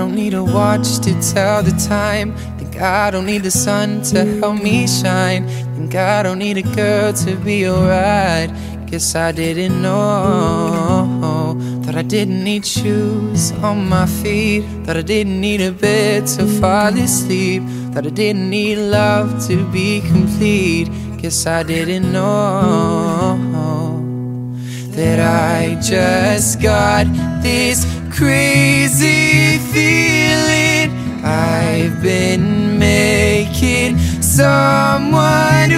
watch to tell the time. Think I don't need the sun to help me shine. Think I don't need a girl to be alright. Guess I didn't know that I didn't need shoes on my feet. That I didn't need a bed to fall asleep. That I didn't need love to be complete. Guess I didn't know I just got this crazy feeling. I've been making someone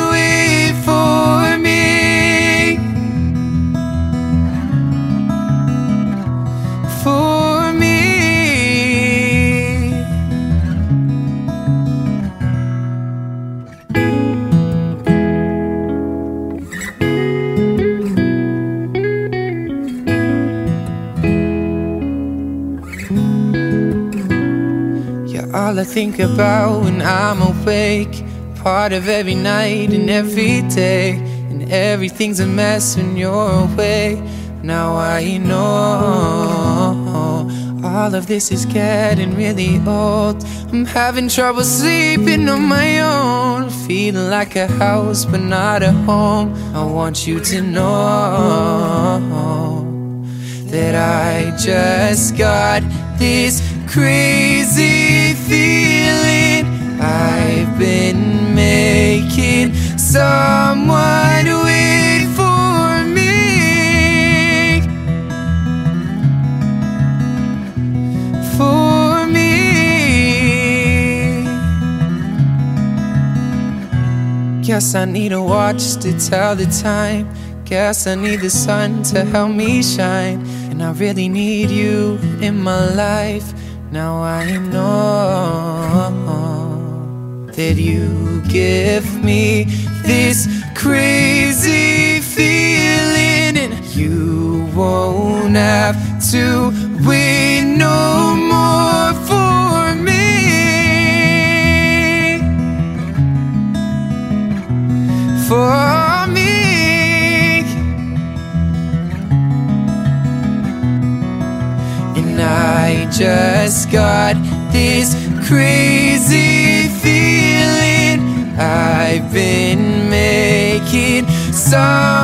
all I think about when I'm awake. Part of every night and every day. And everything's a mess when you're away. Now I know all of this is getting really old. I'm having trouble sleeping on my own. Feeling like a house but not a home. I want you to know that I just got this crazy someone wait for me. For me. Guess I need a watch to tell the time. Guess I need the sun to help me shine. And I really need you in my life. Now I know that you give me this crazy feeling. And you won't have to wait no more for me. For me. And I just got this crazy sun